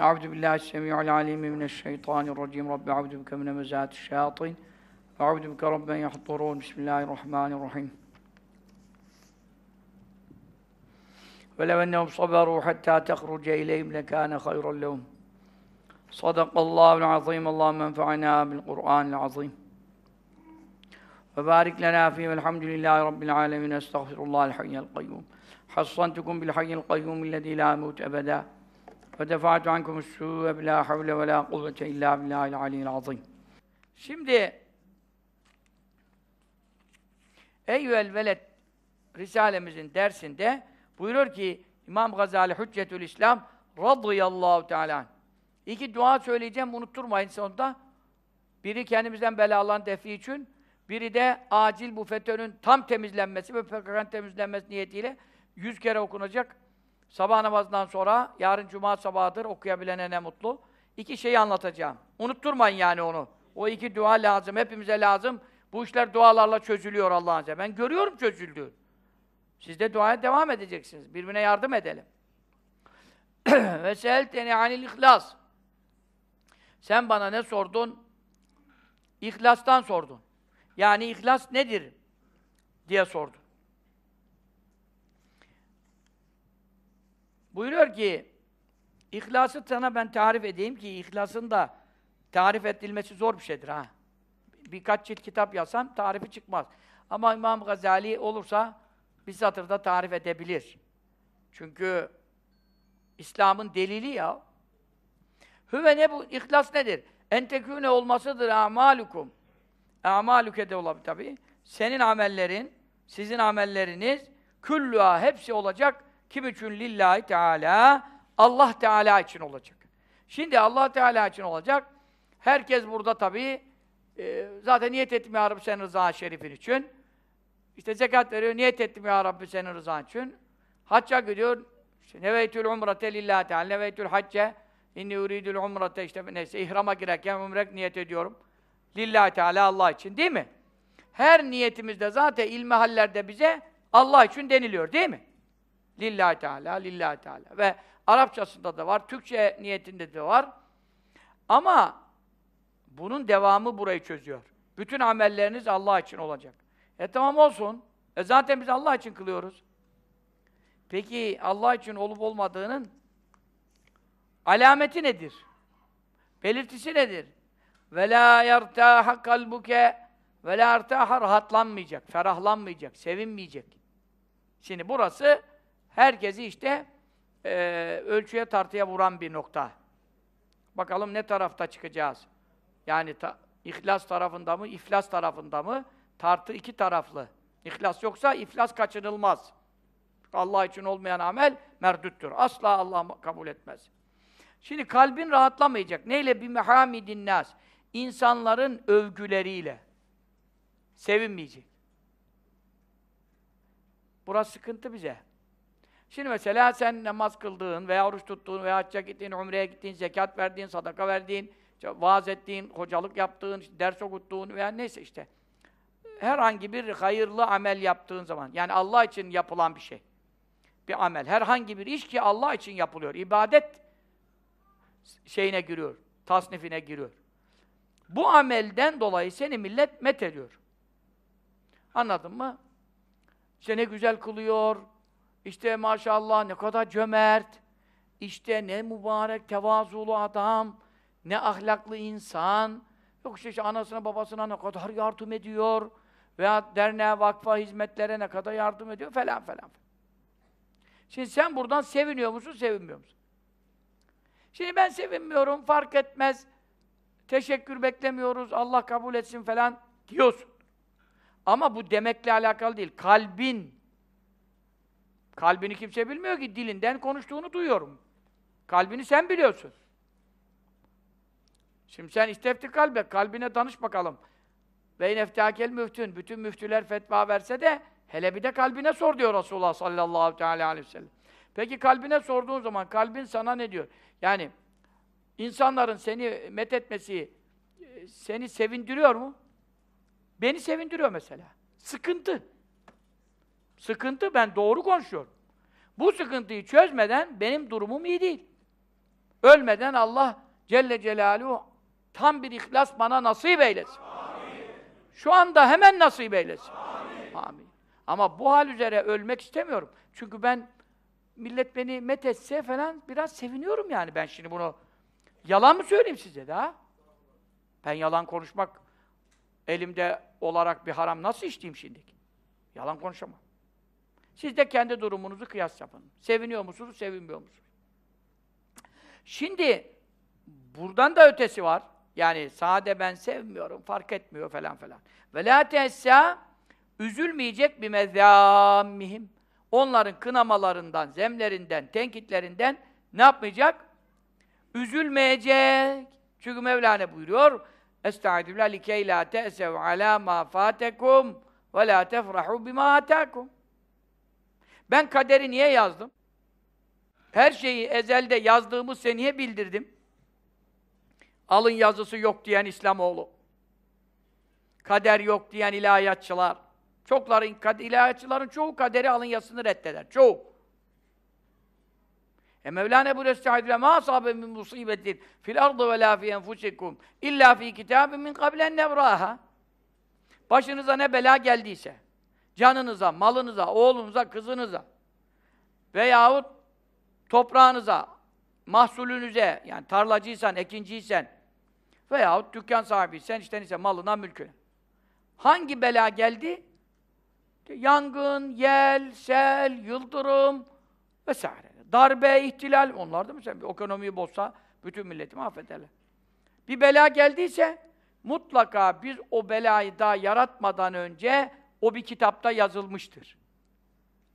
أعوذ بالله السميع العليم من الشيطان الرجيم. رب أعوذ بك من مزات الشياطين. أعوذ بك رب أن يحضرون. بسم الله الرحمن الرحيم. ولو أنهم صبروا حتى تخرج إليهم لكان خيرا لهم. صدق الله العظيم. اللهم انفعنا بالقرآن العظيم. وبارك لنا فيه والحمد لله رب العالمين. أستغفر الله الحي القيوم. حصنتكم بالحي القيوم الذي لا يموت أبدا. Ve defa'tu ankum su'e bi la havle ve la kuvvete illa billahil azim. Şimdi Eyyüel Veled Risalemizin dersinde buyurur ki İmam Gazali Hüccetül İslam radıyallahu teala İki dua söyleyeceğim unutturmayın sonunda. Biri kendimizden belalan defi için, biri de acil bu FETÖ'nün tam temizlenmesi ve PKK'nın temizlenmesi niyetiyle yüz kere okunacak Sabah namazından sonra, yarın cuma sabahıdır, okuyabilene ne mutlu. İki şeyi anlatacağım. Unutturmayın yani onu. O iki dua lazım, hepimize lazım. Bu işler dualarla çözülüyor Allah'ın izniyle. Ben görüyorum çözüldüğünü. Siz de duaya devam edeceksiniz. Birbirine yardım edelim. Ve seelteni anil ihlas. Sen bana ne sordun? İhlastan sordun. Yani ihlas nedir? diye sordun. Buyuruyor ki, İhlası sana ben tarif edeyim ki ihlasın da tarif edilmesi zor bir şeydir ha. Birkaç cilt kitap yazsam tarifi çıkmaz. Ama İmam Gazali olursa bir satırda tarif edebilir. Çünkü İslam'ın delili ya. Hüve ne bu? İhlas nedir? Entekûne olmasıdır amalukum. Amalüke de olabilir tabii. Senin amellerin, sizin amelleriniz küllüha hepsi olacak. Kim için? Lillahi Teala. Allah Teala için olacak. Şimdi Allah Teala için olacak. Herkes burada tabii e, zaten niyet ettim ya Rabbi senin rızan şerifin için. İşte zekat veriyor, niyet ettim ya Rabbi senin rızan için. Hacca gidiyor, işte neveytül umrate lillahi teala, neveytül hacce, inni uridül umrate, işte neyse, ihrama girerken umrek niyet ediyorum. Lillahi Teala Allah için, değil mi? Her niyetimizde zaten ilmihallerde bize Allah için deniliyor, değil mi? Lillahi Teala, Lillahi Teala. Ve Arapçasında da var, Türkçe niyetinde de var. Ama bunun devamı burayı çözüyor. Bütün amelleriniz Allah için olacak. E tamam olsun. E zaten biz Allah için kılıyoruz. Peki Allah için olup olmadığının alameti nedir? Belirtisi nedir? Ve la yertaha kalbuke ve la rahatlanmayacak, ferahlanmayacak, sevinmeyecek. Şimdi burası herkesi işte e, ölçüye tartıya vuran bir nokta. Bakalım ne tarafta çıkacağız? Yani ta, ihlas tarafında mı, iflas tarafında mı? Tartı iki taraflı. İhlas yoksa iflas kaçınılmaz. Allah için olmayan amel merdüttür. Asla Allah kabul etmez. Şimdi kalbin rahatlamayacak. Neyle? Bir mehamidin nas. İnsanların övgüleriyle. Sevinmeyecek. Burası sıkıntı bize. Şimdi mesela sen namaz kıldığın veya oruç tuttuğun veya hacca gittiğin, umreye gittiğin, zekat verdiğin, sadaka verdiğin, vaaz ettiğin, hocalık yaptığın, ders okuttuğun veya neyse işte. Herhangi bir hayırlı amel yaptığın zaman, yani Allah için yapılan bir şey. Bir amel. Herhangi bir iş ki Allah için yapılıyor. İbadet şeyine giriyor, tasnifine giriyor. Bu amelden dolayı seni millet met ediyor. Anladın mı? İşte ne güzel kılıyor, işte maşallah ne kadar cömert, işte ne mübarek, tevazulu adam, ne ahlaklı insan, yok işte, işte anasına babasına ne kadar yardım ediyor, veya derneğe, vakfa, hizmetlere ne kadar yardım ediyor falan falan. Şimdi sen buradan seviniyor musun, sevinmiyor musun? Şimdi ben sevinmiyorum, fark etmez, teşekkür beklemiyoruz, Allah kabul etsin falan diyorsun. Ama bu demekle alakalı değil, kalbin. Kalbini kimse bilmiyor ki, dilinden konuştuğunu duyuyorum. Kalbini sen biliyorsun. Şimdi sen istefti kalbe, kalbine danış bakalım. Ve neftakel müftün, bütün müftüler fetva verse de hele bir de kalbine sor diyor Resulullah sallallahu aleyhi ve sellem. Peki kalbine sorduğun zaman kalbin sana ne diyor? Yani insanların seni methetmesi e, seni sevindiriyor mu? Beni sevindiriyor mesela. Sıkıntı. Sıkıntı, ben doğru konuşuyorum. Bu sıkıntıyı çözmeden benim durumum iyi değil. Ölmeden Allah Celle Celaluhu tam bir ihlas bana nasip eylesin. Amin. Şu anda hemen nasip eylesin. Amin. Amin. Ama bu hal üzere ölmek istemiyorum. Çünkü ben millet beni methetse falan biraz seviniyorum yani ben şimdi bunu. Yalan mı söyleyeyim size daha? Ben yalan konuşmak elimde olarak bir haram nasıl içtiğim şimdi? Yalan konuşamam. Siz de kendi durumunuzu kıyas yapın. Seviniyor musunuz, sevinmiyor musunuz? Şimdi buradan da ötesi var. Yani sade ben sevmiyorum, fark etmiyor falan falan. Ve la teessa üzülmeyecek bir mezzâmmihim. Onların kınamalarından, zemlerinden, tenkitlerinden ne yapmayacak? Üzülmeyecek. Çünkü Mevlana buyuruyor Estaizu billah likey la te'sev ala ma fatekum ve la tefrahu bima atakum. Ben kaderi niye yazdım? Her şeyi ezelde yazdığımı size niye bildirdim? Alın yazısı yok diyen İslamoğlu. Kader yok diyen ilahiyatçılar. Çokların, ilahiyatçıların çoğu kaderi alın yazısını reddeder. Çoğu. E Mevlana bu estaizu ma asabe min musibetin fil ardı ve la fi enfusikum illa fi kitabin min qablen nevraha. Başınıza ne bela geldiyse, canınıza, malınıza, oğlunuza, kızınıza veyahut toprağınıza, mahsulünüze, yani tarlacıysan, ekinciysen veyahut dükkan sahibiysen, işte neyse malına, mülküne. Hangi bela geldi? Yangın, yel, sel, yıldırım vesaire. Darbe, ihtilal, onlar da bir ekonomiyi bozsa bütün milleti mahvederler. Bir bela geldiyse mutlaka biz o belayı daha yaratmadan önce o bir kitapta yazılmıştır.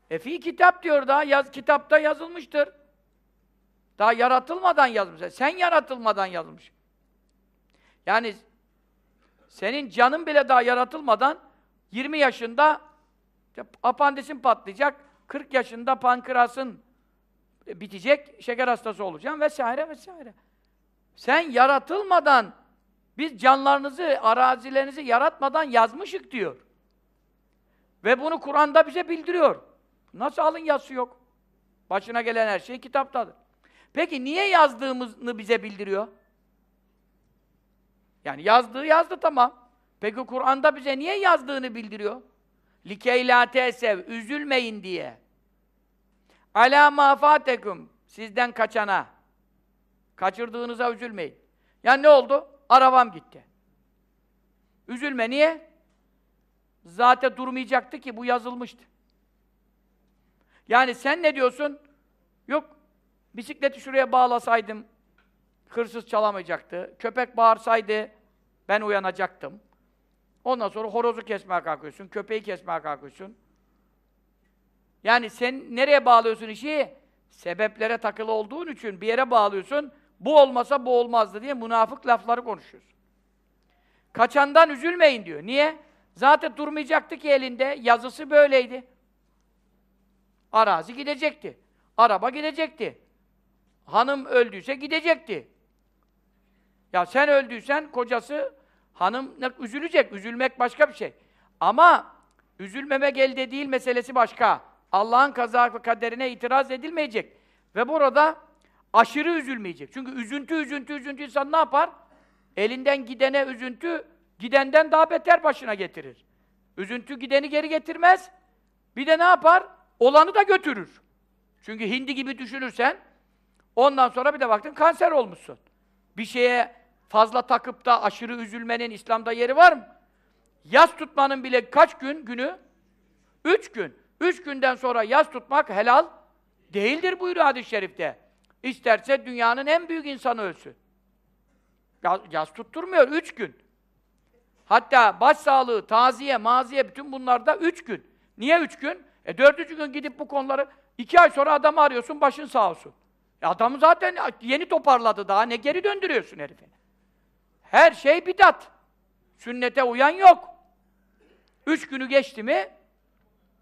E fi kitap diyor daha, yaz, kitapta yazılmıştır. Daha yaratılmadan yazmış. Sen yaratılmadan yazmış. Yani senin canın bile daha yaratılmadan 20 yaşında apandisin patlayacak, 40 yaşında pankreasın bitecek, şeker hastası olacaksın vesaire vesaire. Sen yaratılmadan biz canlarınızı, arazilerinizi yaratmadan yazmışık diyor. Ve bunu Kur'an'da bize bildiriyor. Nasıl alın yazısı yok? Başına gelen her şey kitaptadır. Peki niye yazdığımızı bize bildiriyor? Yani yazdığı yazdı tamam. Peki Kur'an'da bize niye yazdığını bildiriyor? Likey la tesev, üzülmeyin diye. Ala mafatekum, sizden kaçana. Kaçırdığınıza üzülmeyin. Yani ne oldu? Arabam gitti. Üzülme niye? Zaten durmayacaktı ki bu yazılmıştı. Yani sen ne diyorsun? Yok, bisikleti şuraya bağlasaydım hırsız çalamayacaktı. Köpek bağırsaydı ben uyanacaktım. Ondan sonra horozu kesmeye kalkıyorsun, köpeği kesmeye kalkıyorsun. Yani sen nereye bağlıyorsun işi? Sebeplere takılı olduğun için bir yere bağlıyorsun. Bu olmasa bu olmazdı diye münafık lafları konuşuyorsun. Kaçandan üzülmeyin diyor. Niye? Zaten durmayacaktı ki elinde. Yazısı böyleydi. Arazi gidecekti. Araba gidecekti. Hanım öldüyse gidecekti. Ya sen öldüysen kocası hanım üzülecek. Üzülmek başka bir şey. Ama üzülmemek elde değil meselesi başka. Allah'ın kaza ve kaderine itiraz edilmeyecek. Ve burada aşırı üzülmeyecek. Çünkü üzüntü, üzüntü, üzüntü insan ne yapar? Elinden gidene üzüntü, gidenden daha beter başına getirir. Üzüntü gideni geri getirmez. Bir de ne yapar? Olanı da götürür. Çünkü hindi gibi düşünürsen, ondan sonra bir de baktın kanser olmuşsun. Bir şeye fazla takıp da aşırı üzülmenin İslam'da yeri var mı? Yaz tutmanın bile kaç gün günü? Üç gün. Üç günden sonra yaz tutmak helal değildir buyuruyor hadis-i şerifte. İsterse dünyanın en büyük insanı ölsün. Yaz, yaz tutturmuyor, üç gün. Hatta baş sağlığı, taziye, maziye bütün bunlarda üç gün. Niye üç gün? E dördüncü gün gidip bu konuları iki ay sonra adamı arıyorsun, başın sağ olsun. E adamı zaten yeni toparladı daha, ne geri döndürüyorsun herifini? Her şey bidat. Sünnete uyan yok. Üç günü geçti mi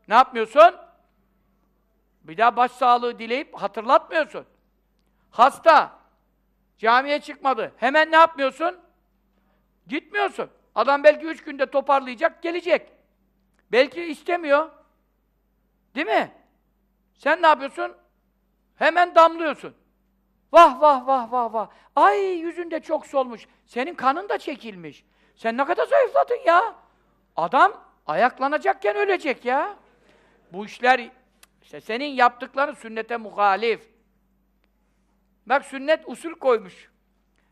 ne yapmıyorsun? Bir daha başsağlığı dileyip hatırlatmıyorsun. Hasta. Camiye çıkmadı. Hemen ne yapmıyorsun? Gitmiyorsun. Adam belki üç günde toparlayacak, gelecek. Belki istemiyor. Değil mi? Sen ne yapıyorsun? Hemen damlıyorsun. Vah vah vah vah vah. Ay yüzünde çok solmuş. Senin kanın da çekilmiş. Sen ne kadar zayıfladın ya. Adam ayaklanacakken ölecek ya. Bu işler işte senin yaptıkların sünnete muhalif. Bak sünnet usul koymuş.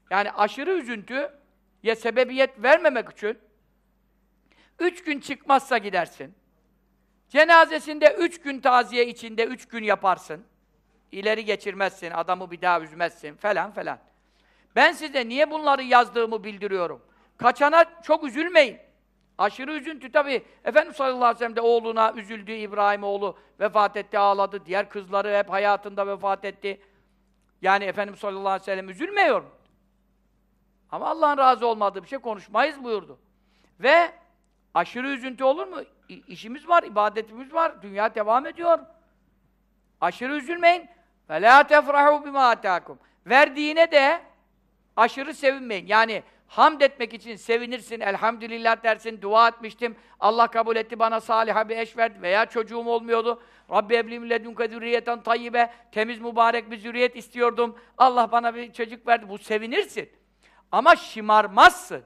Yani aşırı üzüntü ya sebebiyet vermemek için üç gün çıkmazsa gidersin. Cenazesinde üç gün taziye içinde üç gün yaparsın. İleri geçirmezsin, adamı bir daha üzmezsin falan falan. Ben size niye bunları yazdığımı bildiriyorum. Kaçana çok üzülmeyin. Aşırı üzüntü tabi. Efendimiz sallallahu aleyhi ve sellem de oğluna üzüldü, İbrahim oğlu vefat etti, ağladı. Diğer kızları hep hayatında vefat etti. Yani Efendimiz sallallahu aleyhi ve sellem üzülmüyor? Ama Allah'ın razı olmadığı bir şey konuşmayız buyurdu. Ve aşırı üzüntü olur mu? İ işimiz var, ibadetimiz var, dünya devam ediyor. Aşırı üzülmeyin. La tefrahu bima atakum. Verdiğine de aşırı sevinmeyin. Yani hamd etmek için sevinirsin, elhamdülillah dersin, dua etmiştim, Allah kabul etti, bana saliha bir eş verdi veya çocuğum olmuyordu. Rabbi eblim ledunke zürriyeten tayyibe, temiz mübarek bir zürriyet istiyordum. Allah bana bir çocuk verdi. Bu sevinirsin. Ama şımarmazsın.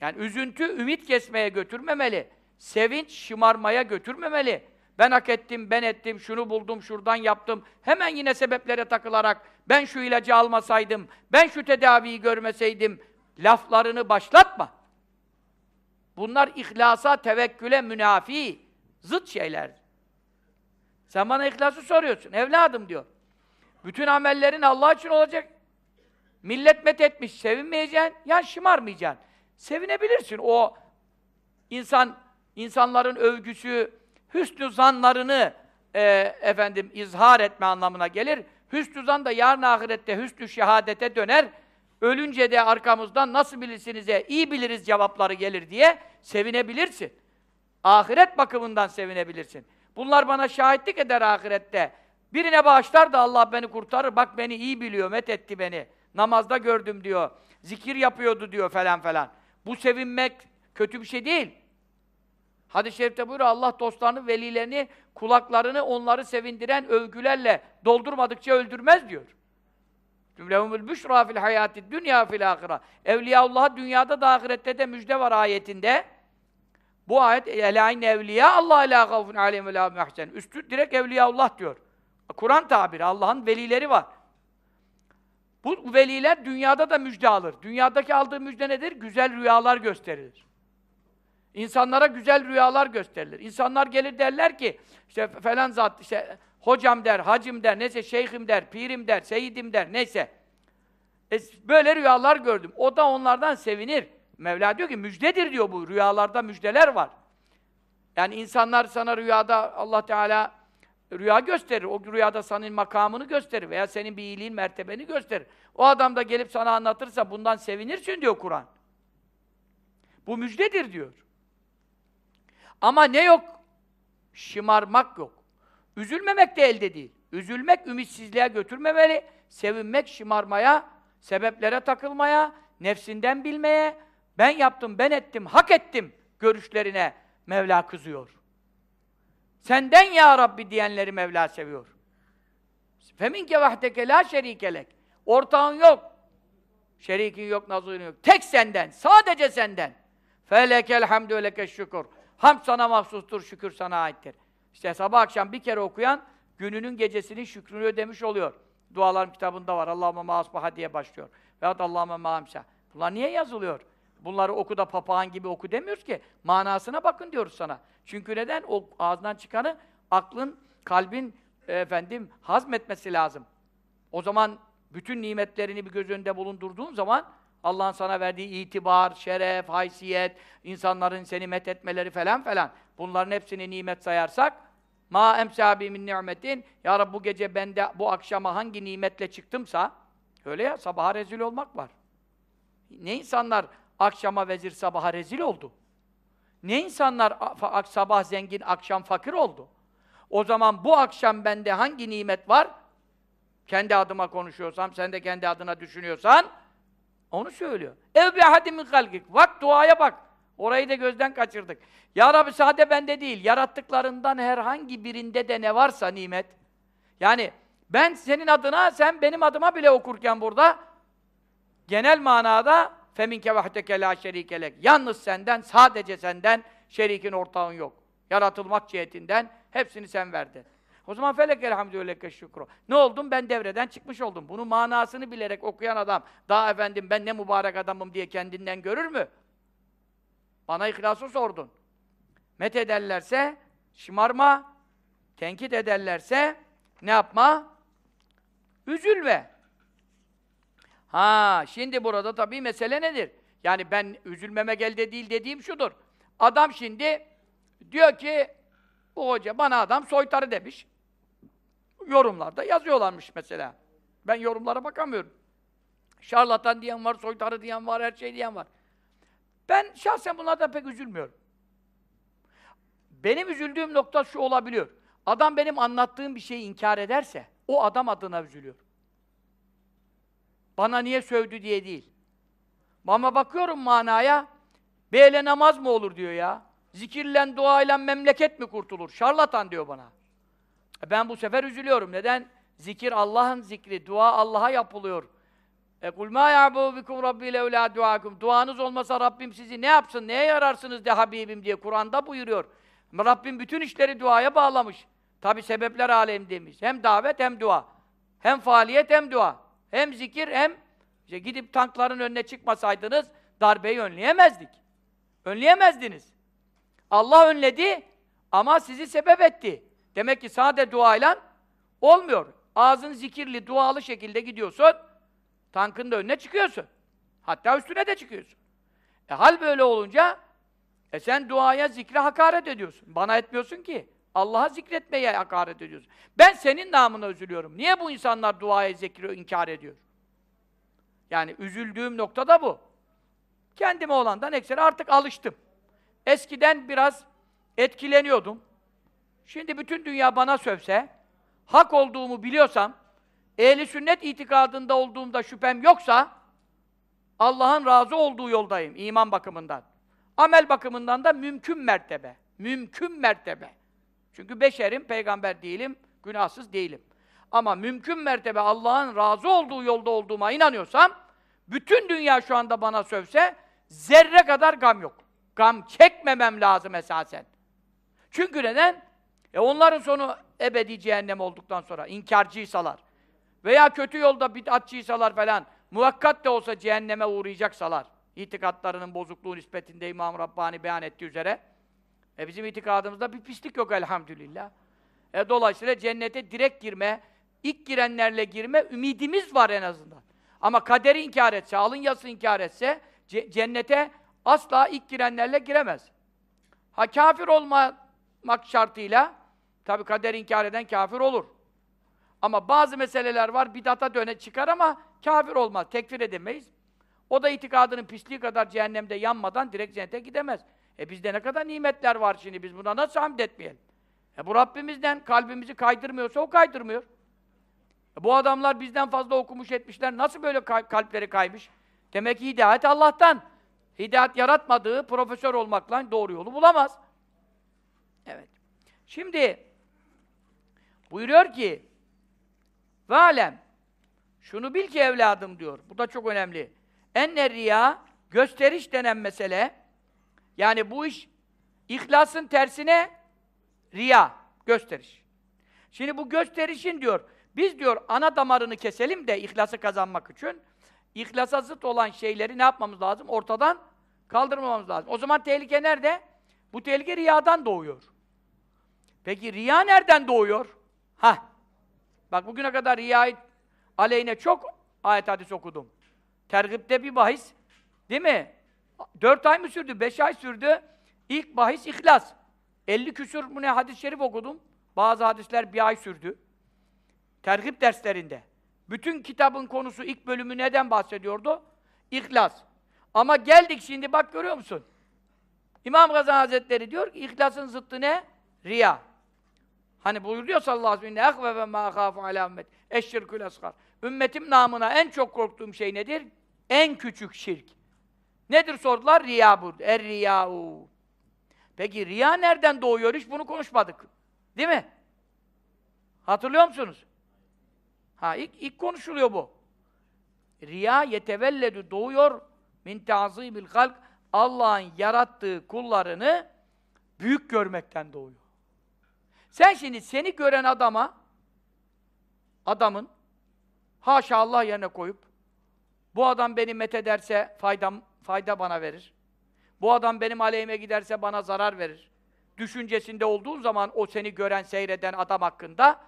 Yani üzüntü ümit kesmeye götürmemeli. Sevinç şımarmaya götürmemeli. Ben hak ettim, ben ettim, şunu buldum, şuradan yaptım. Hemen yine sebeplere takılarak ben şu ilacı almasaydım, ben şu tedaviyi görmeseydim laflarını başlatma. Bunlar ihlasa, tevekküle münafi, zıt şeyler. Sen bana ihlası soruyorsun. Evladım diyor. Bütün amellerin Allah için olacak. Millet met etmiş, sevinmeyeceksin, ya şımarmayacaksın. Sevinebilirsin. O insan insanların övgüsü, hüsnü zanlarını e, efendim izhar etme anlamına gelir. Hüsnü zan da yarın ahirette hüsnü şehadete döner. Ölünce de arkamızdan nasıl bilirsinize iyi biliriz cevapları gelir diye sevinebilirsin. Ahiret bakımından sevinebilirsin. Bunlar bana şahitlik eder ahirette. Birine bağışlar da Allah beni kurtarır. Bak beni iyi biliyor, met etti beni. Namazda gördüm diyor. Zikir yapıyordu diyor falan falan. Bu sevinmek kötü bir şey değil. Hadis-i şerifte buyuruyor Allah dostlarını, velilerini, kulaklarını onları sevindiren övgülerle doldurmadıkça öldürmez diyor. Cümlehumul büşra fil hayati dünya fil ahira. Evliyaullah'a dünyada da ahirette de müjde var ayetinde. Bu ayet elayn evliya Allah la gavfun aleyhim ve la. Üstü direkt evliyaullah diyor. Kur'an tabiri Allah'ın velileri var. Bu veliler dünyada da müjde alır. Dünyadaki aldığı müjde nedir? Güzel rüyalar gösterilir. İnsanlara güzel rüyalar gösterilir. İnsanlar gelir derler ki, işte falan zat, işte hocam der, hacım der, neyse şeyhim der, pirim der, seyidim der, neyse. E, böyle rüyalar gördüm. O da onlardan sevinir. Mevla diyor ki müjdedir diyor bu. Rüyalarda müjdeler var. Yani insanlar sana rüyada Allah Teala rüya gösterir. O rüyada senin makamını gösterir veya senin bir iyiliğin, mertebeni gösterir. O adam da gelip sana anlatırsa bundan sevinirsin diyor Kur'an. Bu müjdedir diyor. Ama ne yok? Şımarmak yok. Üzülmemek de elde değil. Üzülmek ümitsizliğe götürmemeli. Sevinmek şımarmaya, sebeplere takılmaya, nefsinden bilmeye, ben yaptım, ben ettim, hak ettim görüşlerine Mevla kızıyor. Senden ya Rabbi diyenleri Mevla seviyor. Feminke vahdeke la şerikelek. Ortağın yok. Şerikin yok, nazırın yok. Tek senden, sadece senden. Felekel hamdü leke şükür. Hamd sana mahsustur, şükür sana aittir. İşte sabah akşam bir kere okuyan, gününün gecesinin şükrünü ödemiş oluyor. Dualarım kitabında var. Allahümme ma'asbaha diye başlıyor. Veyahut Allahümme ma'amsa. Bunlar niye yazılıyor? Bunları oku da papağan gibi oku demiyoruz ki. Manasına bakın diyoruz sana. Çünkü neden? O ağzından çıkanı aklın, kalbin efendim hazmetmesi lazım. O zaman bütün nimetlerini bir göz önünde bulundurduğun zaman Allah'ın sana verdiği itibar, şeref, haysiyet, insanların seni methetmeleri falan falan. Bunların hepsini nimet sayarsak ma emsabi min nimetin ya Rabbi bu gece bende bu akşama hangi nimetle çıktımsa öyle ya sabaha rezil olmak var. Ne insanlar akşama vezir sabaha rezil oldu. Ne insanlar sabah zengin akşam fakir oldu. O zaman bu akşam bende hangi nimet var? Kendi adıma konuşuyorsam, sen de kendi adına düşünüyorsan onu söylüyor. Ev bi hadimin halkik. Bak duaya bak. Orayı da gözden kaçırdık. Ya Rabbi sade bende değil, yarattıklarından herhangi birinde de ne varsa nimet. Yani ben senin adına, sen benim adıma bile okurken burada genel manada feminke vahdeke la şerikelek. Yalnız senden, sadece senden şerikin ortağın yok. Yaratılmak cihetinden hepsini sen verdin. O zaman felek elhamdülilleke şükru. Ne oldum? Ben devreden çıkmış oldum. Bunun manasını bilerek okuyan adam, daha efendim ben ne mübarek adamım diye kendinden görür mü? Bana ihlası sordun. Met ederlerse şımarma, tenkit ederlerse ne yapma? Üzülme. Ha, şimdi burada tabii mesele nedir? Yani ben üzülmeme gelde değil dediğim şudur. Adam şimdi diyor ki bu hoca bana adam soytarı demiş. Yorumlarda yazıyorlarmış mesela. Ben yorumlara bakamıyorum. Şarlatan diyen var, soytarı diyen var, her şey diyen var. Ben şahsen bunlardan pek üzülmüyorum. Benim üzüldüğüm nokta şu olabiliyor. Adam benim anlattığım bir şeyi inkar ederse, o adam adına üzülüyor. Bana niye sövdü diye değil. Ama bakıyorum manaya, beyle namaz mı olur diyor ya. Zikirle, duayla memleket mi kurtulur? Şarlatan diyor bana. E ben bu sefer üzülüyorum. Neden? Zikir Allah'ın zikri, dua Allah'a yapılıyor. E kul ma ya'bu bikum rabbi levla duakum. Duanız olmasa Rabbim sizi ne yapsın, neye yararsınız de Habibim diye Kur'an'da buyuruyor. Rabbim bütün işleri duaya bağlamış. Tabi sebepler alem demiş. Hem davet hem dua. Hem faaliyet hem dua. Hem zikir hem işte gidip tankların önüne çıkmasaydınız darbeyi önleyemezdik. Önleyemezdiniz. Allah önledi ama sizi sebep etti. Demek ki sade duayla olmuyor. Ağzın zikirli, dualı şekilde gidiyorsun. Tankın da önüne çıkıyorsun. Hatta üstüne de çıkıyorsun. E hal böyle olunca e sen duaya, zikre hakaret ediyorsun. Bana etmiyorsun ki. Allah'a zikretmeye hakaret ediyorsun. Ben senin namına üzülüyorum. Niye bu insanlar duaya, zikri inkar ediyor? Yani üzüldüğüm nokta da bu. Kendime olandan ekseri artık alıştım. Eskiden biraz etkileniyordum. Şimdi bütün dünya bana sövse, hak olduğumu biliyorsam, ehli sünnet itikadında olduğumda şüphem yoksa, Allah'ın razı olduğu yoldayım iman bakımından. Amel bakımından da mümkün mertebe. Mümkün mertebe. Çünkü beşerim, peygamber değilim, günahsız değilim. Ama mümkün mertebe Allah'ın razı olduğu yolda olduğuma inanıyorsam, bütün dünya şu anda bana sövse, zerre kadar gam yok. Gam çekmemem lazım esasen. Çünkü neden? E onların sonu ebedi cehennem olduktan sonra, inkarcıysalar veya kötü yolda bid'atçıysalar falan, muvakkat de olsa cehenneme uğrayacaksalar, itikatlarının bozukluğu nispetinde İmam Rabbani beyan ettiği üzere, e bizim itikadımızda bir pislik yok elhamdülillah. E dolayısıyla cennete direkt girme, ilk girenlerle girme ümidimiz var en azından. Ama kaderi inkar etse, alın yazısı inkar etse, cennete asla ilk girenlerle giremez. Ha kafir olmak şartıyla, tabi kader inkar eden kafir olur. Ama bazı meseleler var, bidata döne çıkar ama kafir olmaz, tekfir edemeyiz. O da itikadının pisliği kadar cehennemde yanmadan direkt cennete gidemez. E bizde ne kadar nimetler var şimdi, biz buna nasıl hamd etmeyelim? E bu Rabbimizden kalbimizi kaydırmıyorsa o kaydırmıyor. E bu adamlar bizden fazla okumuş etmişler, nasıl böyle kalpleri kaymış? Demek ki hidayet Allah'tan. Hidayet yaratmadığı profesör olmakla doğru yolu bulamaz. Evet. Şimdi buyuruyor ki ve şunu bil ki evladım diyor. Bu da çok önemli. Enne riya gösteriş denen mesele yani bu iş ihlasın tersine riya gösteriş. Şimdi bu gösterişin diyor biz diyor ana damarını keselim de ihlası kazanmak için ihlasa zıt olan şeyleri ne yapmamız lazım? Ortadan kaldırmamamız lazım. O zaman tehlike nerede? Bu tehlike riyadan doğuyor. Peki riya nereden doğuyor? Ha. Bak bugüne kadar riyayı aleyhine çok ayet hadis okudum. Tergipte bir bahis. Değil mi? Dört ay mı sürdü? Beş ay sürdü. İlk bahis ihlas. Elli küsur bu ne hadis-i şerif okudum. Bazı hadisler bir ay sürdü. Tergip derslerinde. Bütün kitabın konusu ilk bölümü neden bahsediyordu? İhlas. Ama geldik şimdi bak görüyor musun? İmam Gazali Hazretleri diyor ki ihlasın zıttı ne? Riya. Hani buyuruyor sallallahu aleyhi ve sellem "Ehve ve mâ khâfu alâ ümmet eşşirkül asgar." Ümmetim namına en çok korktuğum şey nedir? En küçük şirk. Nedir sordular? Riya bu. Er riyâ'u. Peki riya nereden doğuyor? Hiç bunu konuşmadık. Değil mi? Hatırlıyor musunuz? Ha ilk, ilk konuşuluyor bu. Riya yetevelledü doğuyor min ta'zimil halk Allah'ın yarattığı kullarını büyük görmekten doğuyor. Sen şimdi seni gören adama adamın haşa Allah yerine koyup bu adam beni met ederse faydam, fayda bana verir. Bu adam benim aleyhime giderse bana zarar verir. Düşüncesinde olduğun zaman o seni gören, seyreden adam hakkında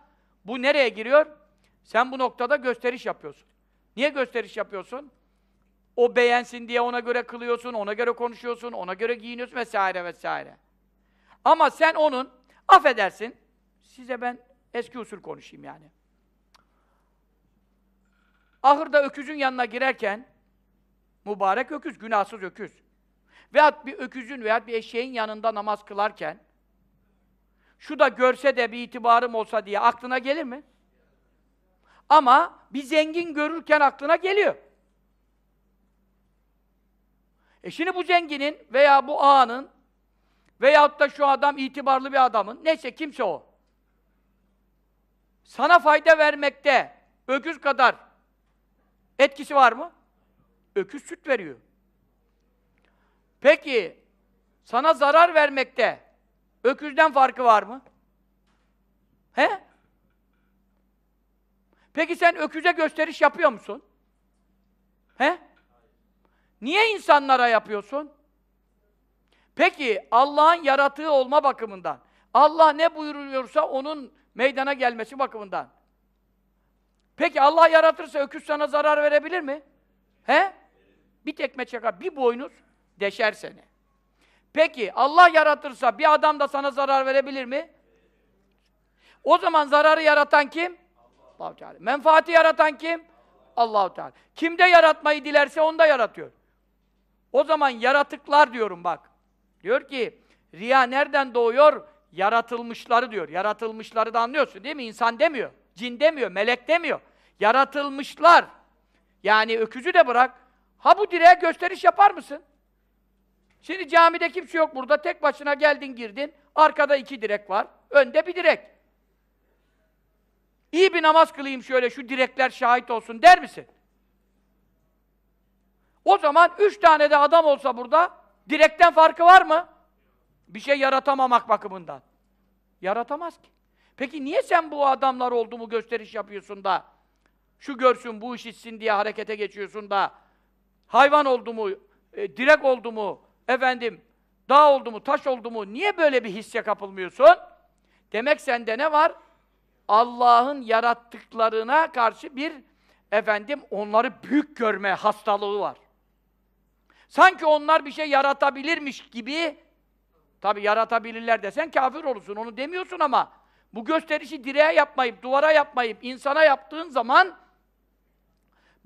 bu nereye giriyor? Sen bu noktada gösteriş yapıyorsun. Niye gösteriş yapıyorsun? O beğensin diye ona göre kılıyorsun, ona göre konuşuyorsun, ona göre giyiniyorsun vesaire vesaire. Ama sen onun, affedersin, size ben eski usul konuşayım yani. Ahırda öküzün yanına girerken, mübarek öküz, günahsız öküz. Veyahut bir öküzün veyahut bir eşeğin yanında namaz kılarken, şu da görse de bir itibarım olsa diye aklına gelir mi? Ama bir zengin görürken aklına geliyor. E şimdi bu zenginin veya bu ağanın veyahut da şu adam itibarlı bir adamın, neyse kimse o. Sana fayda vermekte öküz kadar etkisi var mı? Öküz süt veriyor. Peki, sana zarar vermekte öküzden farkı var mı? He? Peki sen öküze gösteriş yapıyor musun? He? Niye insanlara yapıyorsun? Peki Allah'ın yaratığı olma bakımından, Allah ne buyuruyorsa onun meydana gelmesi bakımından. Peki Allah yaratırsa öküz sana zarar verebilir mi? He? Bir tekme çakar, bir boynuz deşer seni. Peki Allah yaratırsa bir adam da sana zarar verebilir mi? O zaman zararı yaratan kim? Allah Teala. Menfaati yaratan kim? Allahu Teala. Kimde yaratmayı dilerse onda yaratıyor. O zaman yaratıklar diyorum bak. Diyor ki riya nereden doğuyor? Yaratılmışları diyor. Yaratılmışları da anlıyorsun değil mi? İnsan demiyor. Cin demiyor, melek demiyor. Yaratılmışlar. Yani öküzü de bırak. Ha bu direğe gösteriş yapar mısın? Şimdi camide kimse yok burada. Tek başına geldin girdin. Arkada iki direk var. Önde bir direk. İyi bir namaz kılayım şöyle şu direkler şahit olsun der misin? O zaman üç tane de adam olsa burada direkten farkı var mı? Bir şey yaratamamak bakımından. Yaratamaz ki. Peki niye sen bu adamlar oldu mu gösteriş yapıyorsun da şu görsün, bu işitsin diye harekete geçiyorsun da hayvan oldu mu, e, direk oldu mu, efendim dağ oldu mu, taş oldu mu niye böyle bir hisse kapılmıyorsun? Demek sende ne var? Allah'ın yarattıklarına karşı bir efendim onları büyük görme hastalığı var. Sanki onlar bir şey yaratabilirmiş gibi tabi yaratabilirler desen kafir olursun. Onu demiyorsun ama bu gösterişi direğe yapmayıp, duvara yapmayıp, insana yaptığın zaman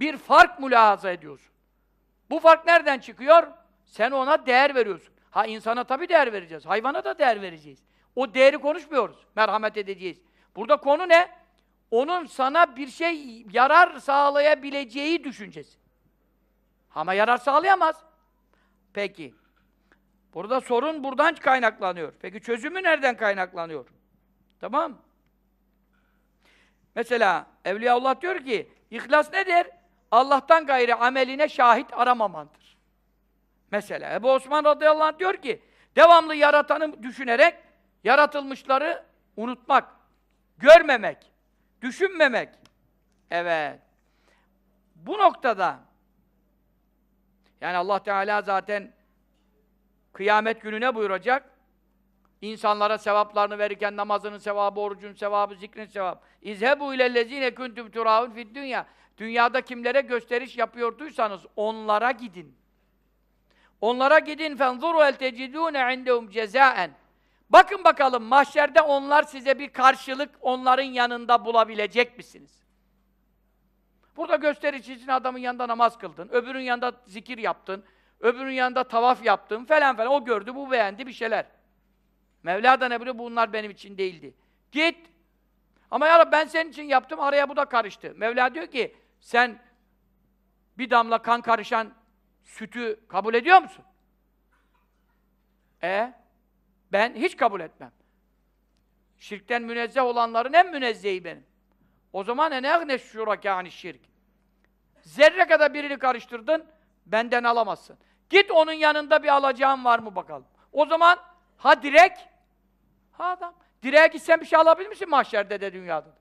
bir fark mülahaza ediyorsun. Bu fark nereden çıkıyor? Sen ona değer veriyorsun. Ha insana tabii değer vereceğiz. Hayvana da değer vereceğiz. O değeri konuşmuyoruz. Merhamet edeceğiz. Burada konu ne? Onun sana bir şey yarar sağlayabileceği düşüncesi. Ama yarar sağlayamaz. Peki. Burada sorun buradan kaynaklanıyor. Peki çözümü nereden kaynaklanıyor? Tamam Mesela Evliyaullah diyor ki, ihlas nedir? Allah'tan gayri ameline şahit aramamandır. Mesela Ebu Osman radıyallahu anh diyor ki, devamlı yaratanı düşünerek yaratılmışları unutmak, görmemek, düşünmemek. Evet. Bu noktada yani Allah Teala zaten kıyamet günü ne buyuracak? İnsanlara sevaplarını verirken namazının sevabı, orucun sevabı, zikrin sevabı. İzhebu ilellezine kuntum turaun fid dünya. Dünyada kimlere gösteriş yapıyorduysanız onlara gidin. Onlara gidin fenzuru el tecidune indehum cezaen. Bakın bakalım mahşerde onlar size bir karşılık onların yanında bulabilecek misiniz? Burada gösteriş için adamın yanında namaz kıldın, öbürün yanında zikir yaptın, öbürünün yanında tavaf yaptım falan falan. O gördü, bu beğendi bir şeyler. Mevla da ne biliyor? Bunlar benim için değildi. Git. Ama ya Rabbi ben senin için yaptım, araya bu da karıştı. Mevla diyor ki, sen bir damla kan karışan sütü kabul ediyor musun? E ben hiç kabul etmem. Şirkten münezzeh olanların en münezzehi benim. O zaman en egne şurakâni şirk. Zerre kadar birini karıştırdın, benden alamazsın. Git onun yanında bir alacağın var mı bakalım. O zaman ha direkt, ha adam. Direğe gitsen bir şey alabilir misin mahşerde de dünyada?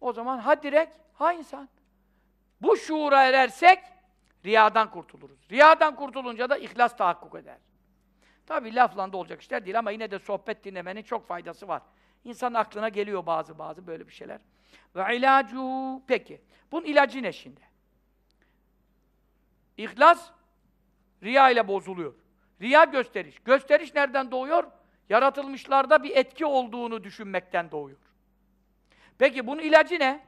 O zaman ha direkt, ha insan. Bu şuura erersek riyadan kurtuluruz. Riyadan kurtulunca da ihlas tahakkuk eder. Tabi lafla da olacak işler değil ama yine de sohbet dinlemenin çok faydası var. İnsanın aklına geliyor bazı bazı böyle bir şeyler. Ve ilacu peki. Bunun ilacı ne şimdi? İhlas riya ile bozuluyor. Riya gösteriş. Gösteriş nereden doğuyor? Yaratılmışlarda bir etki olduğunu düşünmekten doğuyor. Peki bunun ilacı ne?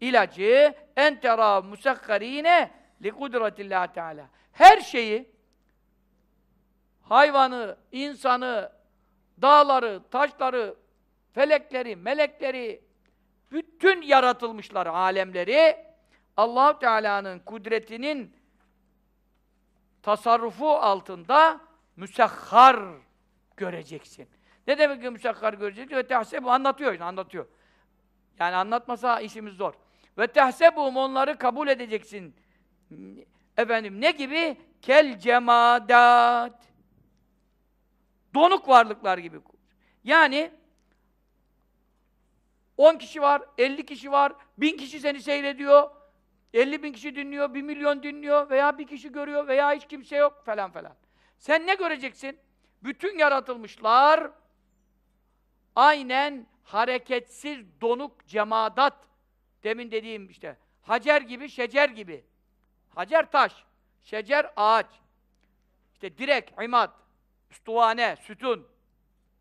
İlacı en tera musakkarine li kudretillah teala. Her şeyi hayvanı, insanı, dağları, taşları, felekleri, melekleri, bütün yaratılmışlar alemleri Allah Teala'nın kudretinin tasarrufu altında müsehhar göreceksin. Ne demek ki müsehhar göreceksin? Ve tehsebu anlatıyor, anlatıyor. Yani anlatmasa işimiz zor. Ve tehsebuhum onları kabul edeceksin. Efendim ne gibi? Kel cemadat. Donuk varlıklar gibi. Yani 10 kişi var, 50 kişi var, 1000 kişi seni seyrediyor, 50 bin kişi dinliyor, 1 milyon dinliyor veya bir kişi görüyor veya hiç kimse yok falan falan. Sen ne göreceksin? Bütün yaratılmışlar aynen hareketsiz, donuk cemadat. Demin dediğim işte hacer gibi, şecer gibi. Hacer taş, şecer ağaç. İşte direk, imad, üstuvane, sütun.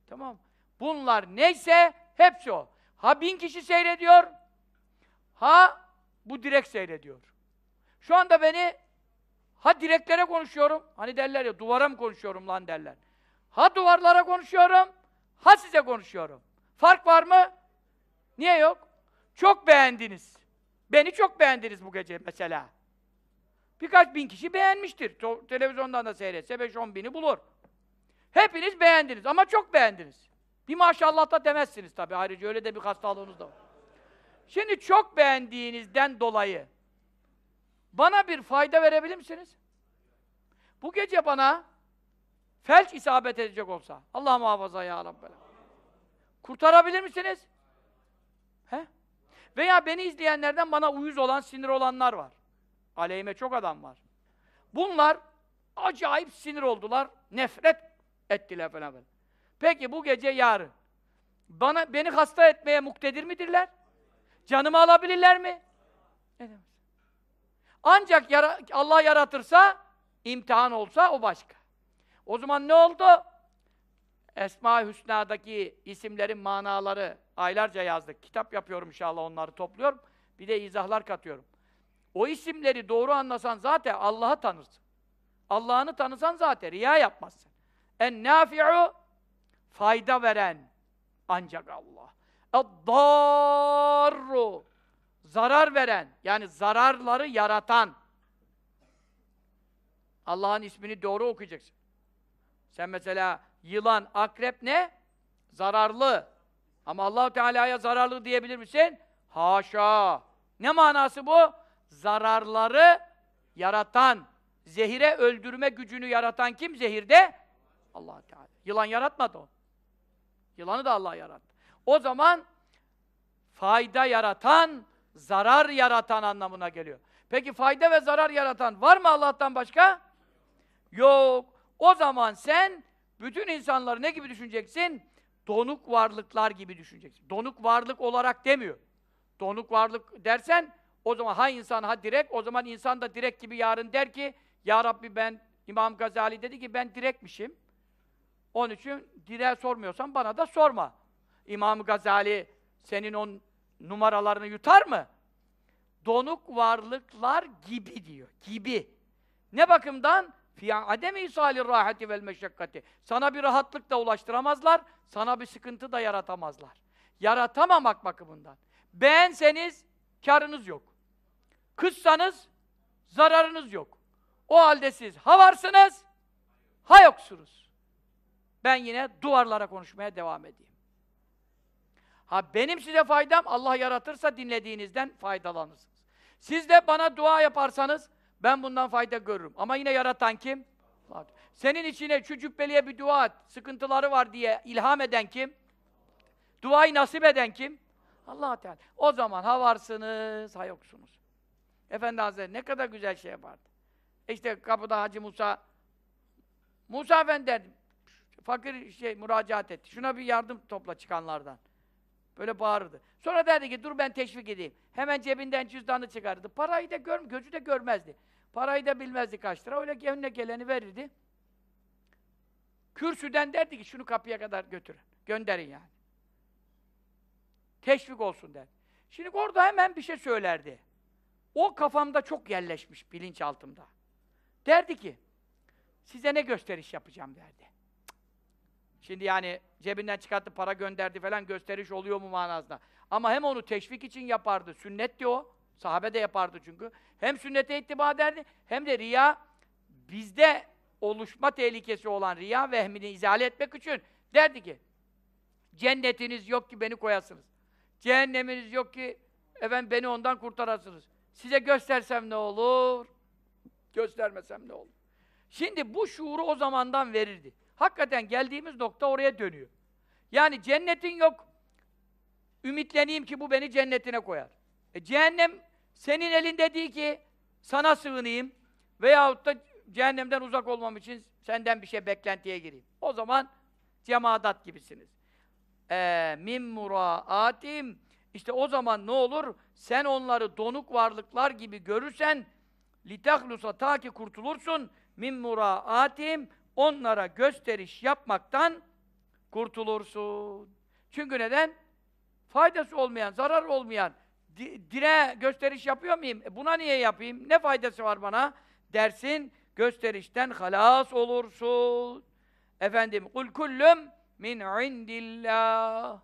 Tamam. Bunlar neyse hepsi o. Ha bin kişi seyrediyor, ha bu direk seyrediyor. Şu anda beni ha direklere konuşuyorum, hani derler ya duvara mı konuşuyorum lan derler. Ha duvarlara konuşuyorum, ha size konuşuyorum. Fark var mı? Niye yok? Çok beğendiniz. Beni çok beğendiniz bu gece mesela. Birkaç bin kişi beğenmiştir. Televizyondan da seyretse 5-10 bini bulur. Hepiniz beğendiniz ama çok beğendiniz. Bir maşallah da demezsiniz tabi. Ayrıca öyle de bir hastalığınız da var. Şimdi çok beğendiğinizden dolayı bana bir fayda verebilir misiniz? Bu gece bana felç isabet edecek olsa, Allah muhafaza ya Rabbi. Kurtarabilir misiniz? He? Veya beni izleyenlerden bana uyuz olan, sinir olanlar var. Aleyhime çok adam var. Bunlar acayip sinir oldular, nefret ettiler falan böyle. Peki bu gece yarın bana beni hasta etmeye muktedir midirler? Canımı alabilirler mi? Edemez. Ancak yara Allah yaratırsa, imtihan olsa o başka. O zaman ne oldu? Esma-i Hüsna'daki isimlerin manaları aylarca yazdık. Kitap yapıyorum inşallah onları topluyorum. Bir de izahlar katıyorum. O isimleri doğru anlasan zaten Allah'ı tanırsın. Allah'ını tanısan zaten riya yapmazsın. En nafi'u fayda veren ancak Allah. Darru zarar veren yani zararları yaratan Allah'ın ismini doğru okuyacaksın. Sen mesela yılan, akrep ne? Zararlı. Ama Allahu Teala'ya zararlı diyebilir misin? Haşa. Ne manası bu? Zararları yaratan, zehire öldürme gücünü yaratan kim zehirde? Allah Teala. Yılan yaratmadı o. Yılanı da Allah yarattı. O zaman fayda yaratan, zarar yaratan anlamına geliyor. Peki fayda ve zarar yaratan var mı Allah'tan başka? Yok. O zaman sen bütün insanları ne gibi düşüneceksin? Donuk varlıklar gibi düşüneceksin. Donuk varlık olarak demiyor. Donuk varlık dersen o zaman ha insan ha direk, o zaman insan da direk gibi yarın der ki Ya Rabbi ben, İmam Gazali dedi ki ben direkmişim. Onun için direğe sormuyorsan bana da sorma. İmam Gazali senin o numaralarını yutar mı? Donuk varlıklar gibi diyor. Gibi. Ne bakımdan? Fi ademi isalir rahati vel meşakkati. Sana bir rahatlık da ulaştıramazlar, sana bir sıkıntı da yaratamazlar. Yaratamamak bakımından. Beğenseniz karınız yok. Kızsanız zararınız yok. O halde siz ha varsınız, ha yoksunuz. Ben yine duvarlara konuşmaya devam edeyim. Ha benim size faydam Allah yaratırsa dinlediğinizden faydalanırsınız. Siz de bana dua yaparsanız ben bundan fayda görürüm. Ama yine yaratan kim? Senin içine şu cübbeliye bir dua et, sıkıntıları var diye ilham eden kim? Duayı nasip eden kim? allah Teala. O zaman ha varsınız, ha yoksunuz. Efendi Hazretleri ne kadar güzel şey yapardı. İşte kapıda Hacı Musa, Musa Efendi. Fakir şey müracaat etti. Şuna bir yardım topla çıkanlardan. Böyle bağırırdı. Sonra derdi ki dur ben teşvik edeyim. Hemen cebinden cüzdanı çıkardı. Parayı da gör, gözü de görmezdi. Parayı da bilmezdi kaç lira. Öyle önüne geleni verirdi. Kürsüden derdi ki şunu kapıya kadar götürün. Gönderin yani. Teşvik olsun der. Şimdi orada hemen bir şey söylerdi. O kafamda çok yerleşmiş bilinçaltımda. Derdi ki size ne gösteriş yapacağım derdi. Şimdi yani cebinden çıkarttı, para gönderdi falan gösteriş oluyor mu manasında. Ama hem onu teşvik için yapardı, sünnetti o. Sahabe de yapardı çünkü. Hem sünnete ittiba ederdi, hem de riya bizde oluşma tehlikesi olan riya vehmini izale etmek için derdi ki cennetiniz yok ki beni koyasınız. Cehenneminiz yok ki efendim beni ondan kurtarasınız. Size göstersem ne olur? Göstermesem ne olur? Şimdi bu şuuru o zamandan verirdi. Hakikaten geldiğimiz nokta oraya dönüyor. Yani cennetin yok. Ümitleneyim ki bu beni cennetine koyar. E, cehennem senin elinde değil ki sana sığınayım veyahut da cehennemden uzak olmam için senden bir şey beklentiye gireyim. O zaman cemaat gibisiniz. E, min muraatim işte o zaman ne olur? Sen onları donuk varlıklar gibi görürsen litahlusa ta ki kurtulursun min muraatim onlara gösteriş yapmaktan kurtulursun. Çünkü neden? Faydası olmayan, zarar olmayan, di dire gösteriş yapıyor muyum? E buna niye yapayım? Ne faydası var bana? Dersin, gösterişten halas olursun. Efendim, kul kullum min indillah.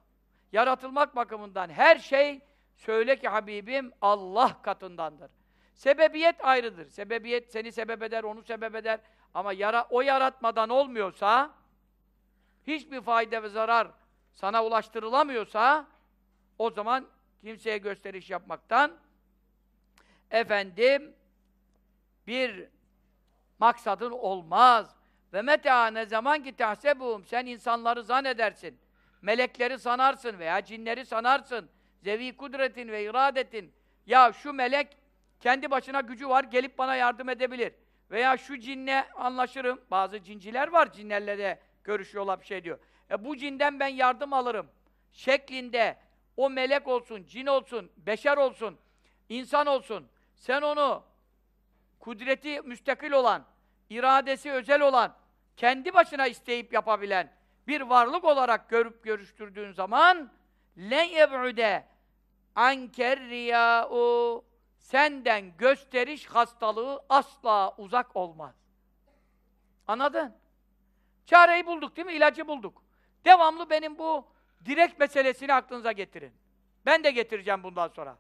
Yaratılmak bakımından her şey, söyle ki Habibim, Allah katındandır. Sebebiyet ayrıdır. Sebebiyet seni sebep eder, onu sebep eder. Ama yara, o yaratmadan olmuyorsa, hiçbir fayda ve zarar sana ulaştırılamıyorsa, o zaman kimseye gösteriş yapmaktan efendim bir maksadın olmaz. Ve meta ne zaman ki tahsebuhum sen insanları zannedersin. Melekleri sanarsın veya cinleri sanarsın. Zevi kudretin ve iradetin. Ya şu melek kendi başına gücü var, gelip bana yardım edebilir. Veya şu cinle anlaşırım. Bazı cinciler var, cinlerle de görüşüyorlar bir şey diyor. E bu cinden ben yardım alırım. Şeklinde o melek olsun, cin olsun, beşer olsun, insan olsun. Sen onu kudreti müstakil olan, iradesi özel olan, kendi başına isteyip yapabilen bir varlık olarak görüp görüştürdüğün zaman len yeb'ude anker riyâ'u senden gösteriş hastalığı asla uzak olmaz. Anladın? Çareyi bulduk değil mi? İlacı bulduk. Devamlı benim bu direkt meselesini aklınıza getirin. Ben de getireceğim bundan sonra.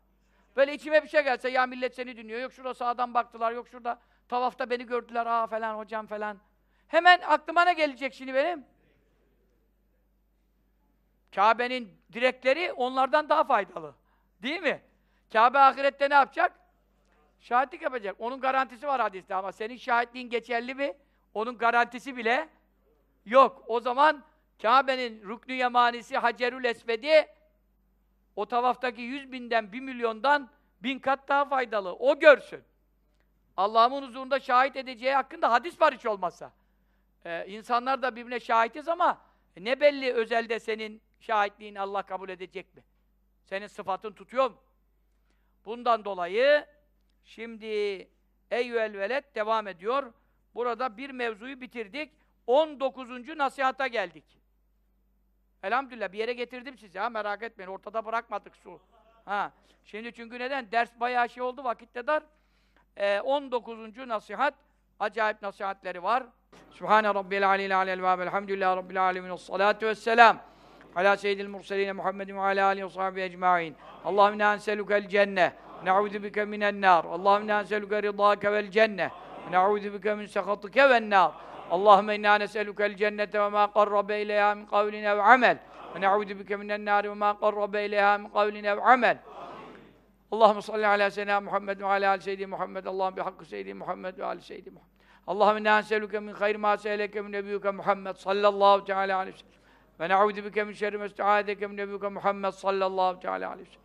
Böyle içime bir şey gelse, ya millet seni dinliyor, yok şurada sağdan baktılar, yok şurada tavafta beni gördüler, aa falan hocam falan. Hemen aklıma ne gelecek şimdi benim? Kabe'nin direkleri onlardan daha faydalı. Değil mi? Kabe ahirette ne yapacak? Şahitlik yapacak. Onun garantisi var hadiste ama senin şahitliğin geçerli mi? Onun garantisi bile yok. O zaman Kabe'nin rüknü yamanisi Hacerül Esved'i o tavaftaki yüz binden, bir milyondan bin kat daha faydalı. O görsün. Allah'ın huzurunda şahit edeceği hakkında hadis var hiç olmazsa. Ee, insanlar da birbirine şahitiz ama ne belli özelde senin şahitliğini Allah kabul edecek mi? Senin sıfatın tutuyor mu? Bundan dolayı şimdi Eyyüel Veled devam ediyor. Burada bir mevzuyu bitirdik. 19. nasihata geldik. Elhamdülillah bir yere getirdim sizi ha merak etmeyin. Ortada bırakmadık su. Ha. Şimdi çünkü neden? Ders bayağı şey oldu vakitte dar. Ee, 19. nasihat acayip nasihatleri var. Sübhane Rabbil Aleyhi Aleyhi ve Elhamdülillahi Rabbil Alemin. Salatu vesselam. Ala seyyidil murseline Muhammedin ve ala alihi ve sahbihi ecma'in. Allahümme inna enselukel Ne'udhu bike minen nar. Allahümme inna enseluke ridâke vel cenneh. Ne'udhu bike min sehatike ven nar. Allahümme inna nes'elukel cennete ve ma qarrabe ileyha min kavlin ev amel. Ve ne'udhu bike minen nar ve ma qarrabe ileyha min kavlin ev amel. Allahümme salli ala seyyidina Muhammed ve ala ali seyyidi Muhammed. Allahümme bihakkı seyyidi Muhammed ve ali seyyidi Muhammed. Allahümme inna nes'eluke min hayr ma se'eleke min nebiyyuke Muhammed sallallahu teala aleyhi ve sellem. Ve ne'udhu bike min şerri mesta'adeke min nebiyyuke Muhammed sallallahu teala aleyhi.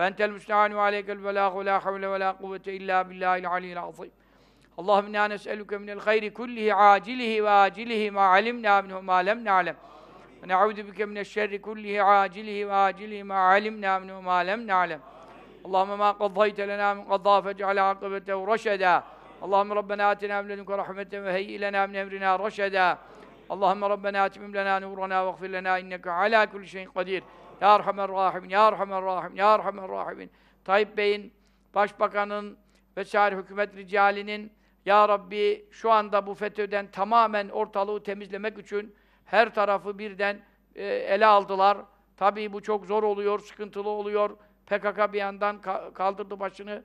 Ve aleykel belâhu la havle ve la kuvvete illa billahil aliyyil azim. اللهم إنا نسألك من الخير كله عاجله وآجله ما علمنا منه ما لم نعلم. ونعوذ بك من الشر كله عاجله وآجله ما علمنا منه ما لم نعلم. اللهم ما قضيت لنا من قضاء فاجعل عاقبته رشدا. اللهم ربنا آتنا من لدنك رحمة وهيئ لنا من أمرنا رشدا. اللهم ربنا أتمم لنا نورنا واغفر لنا إنك على كل شيء قدير. Ya Erhamer Rahim, Ya Erhamer Rahim, Ya Erhamer Rahimin. Tayyip Bey'in, Başbakanın vesaire hükümet ricalinin Ya Rabbi şu anda bu FETÖ'den tamamen ortalığı temizlemek için her tarafı birden e, ele aldılar. Tabii bu çok zor oluyor, sıkıntılı oluyor. PKK bir yandan ka- kaldırdı başını.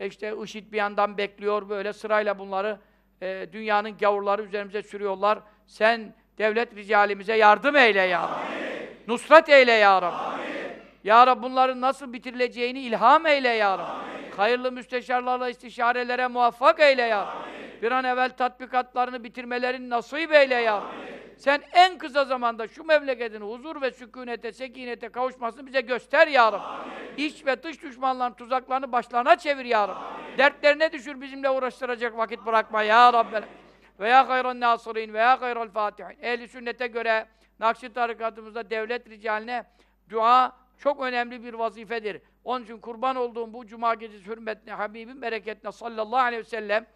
E işte IŞİD bir yandan bekliyor. Böyle sırayla bunları e, dünyanın gavurları üzerimize sürüyorlar. Sen devlet ricalimize yardım eyle ya Rabbi. Nusret eyle ya Rabbi. Ya Rabbi bunların nasıl bitirileceğini ilham eyle ya Rabbi. Hayırlı müsteşarlarla istişarelere muvaffak eyle ya Rabbi. Bir an evvel tatbikatlarını bitirmelerini nasip eyle ya Rabbi. Sen en kısa zamanda şu memleketin huzur ve sükunete, sekinete kavuşmasını bize göster ya Rabbi. İç ve dış düşmanların tuzaklarını başlarına çevir ya Rabbi. Dertlerine düşür bizimle uğraştıracak vakit bırakma ya Rabbi. Ve ya hayran nasirin ve ya hayral fatihin. Ehli sünnete göre Nakşi tarikatımızda devlet ricaline dua çok önemli bir vazifedir. Onun için kurban olduğum bu cuma gecesi hürmetine, Habibim bereketine sallallahu aleyhi ve sellem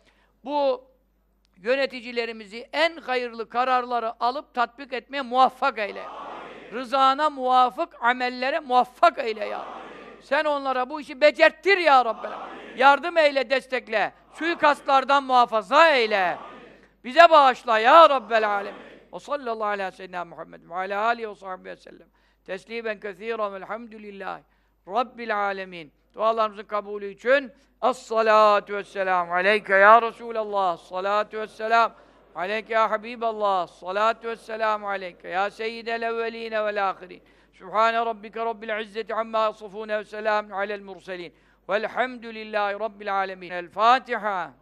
bu yöneticilerimizi en hayırlı kararları alıp tatbik etmeye muvaffak eyle. Rızana muvafık amellere muvaffak eyle ya. Sen onlara bu işi becerttir ya Rabbi. Yardım eyle, destekle. Suikastlardan muhafaza eyle. Bize bağışla ya Rabbel alem. Ve sallallahu ala seyyidina Muhammed ve ala alihi ve sahbihi ve sellem. Teslimen kethiren velhamdülillahi Rabbil alemin. Dualarımızın kabulü için Es-salatu vesselam aleyke ya Resulallah. Salatu vesselam aleyke ya Habiballah. Salatu vesselam aleyke ya seyyidel evveline vel ahirin. Sübhane rabbike rabbil izzeti amma yasifune ve selamun alel murselin. Velhamdülillahi rabbil alemin. El Fatiha.